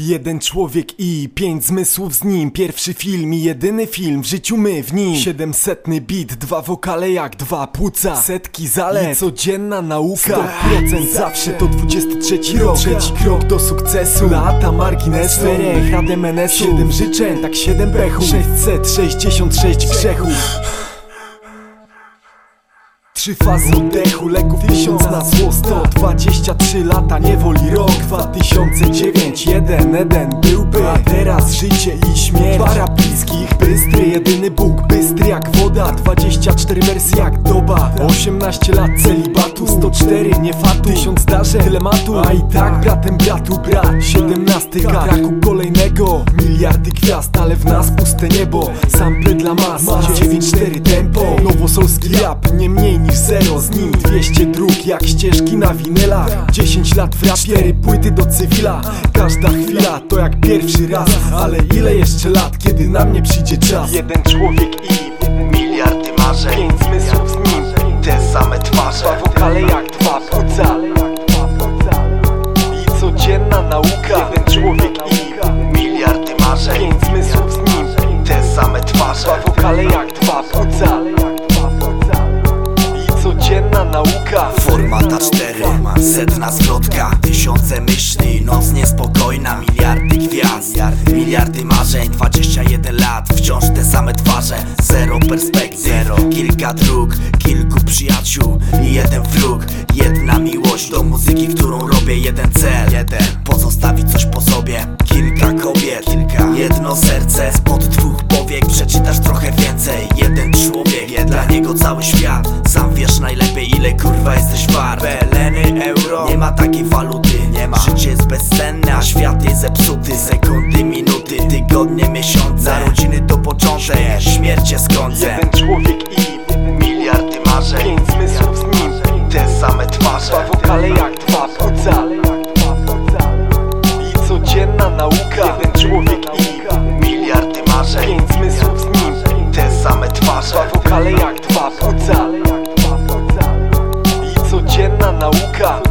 Jeden człowiek i pięć zmysłów z nim. Pierwszy film i jedyny film w życiu my w nim. Siedemsetny beat, dwa wokale jak dwa płuca. Setki zalet, i codzienna nauka. 100% zawsze to 23 rok. Trzeci krok do sukcesu, lata marginesu. Czterech radę menesu, siedem życzeń, tak siedem pechów 666 grzechów Trzy fazy oddechu, leków tysiąc na zło 123 lata niewoli rok 2009, jeden, jeden byłby. A teraz życie i śmierć. Para bliskich, bystry, jedyny Bóg Bystry jak woda, 24 wersje jak doba. 18 lat celibatu, 104 nie fatu. Tysiąc zdarzeń, tyle matu A i tak. Bratem bratu brat. 17 braku kolejnego. Miliardy gwiazd, ale w nas puste niebo. Sample dla mas, 9-4 tempo. Nowosolski rap, nie mniej niż zero. Z nim 200 dróg jak ścieżki na winylach. 10 lat w rap, 4 płyty do cywila. Każda chwila to jak pierwszy raz. Ale ile jeszcze lat, kiedy na mnie przyjdzie czas? Jeden człowiek i miliardy marzeń. Pięć zmysłów z nim. Te same twarze. Dwa wokale codzienna nauka. Formata 4, setna zwrotka. Tysiące myśli, noc niespokojna Miliardy gwiazd, miliardy marzeń 21 lat, wciąż te same twarze Zero perspektyw, zero. Kilka dróg, kilku przyjaciół I jeden wróg, jedna miłość Do muzyki, którą robię, jeden cel. Jeden. Pozostawić coś po sobie Kilka kobiet, kilka. Jedno serce, spod dwóch powiek. Przeczytasz trochę więcej Jeden człowiek, dla niego cały świat kurwa jesteś wart Beleny, euro, nie ma takiej waluty nie ma. Życie jest bezcenne, a świat jest zepsuty. Sekundy, minuty, tygodnie, miesiące. Narodziny to początek, śmierć jest końcem Jeden człowiek i miliardy marzeń. Pięć zmysłów z nim, te same twarze. Dwa wokale jak dwa płuca? I codzienna nauka. Nauka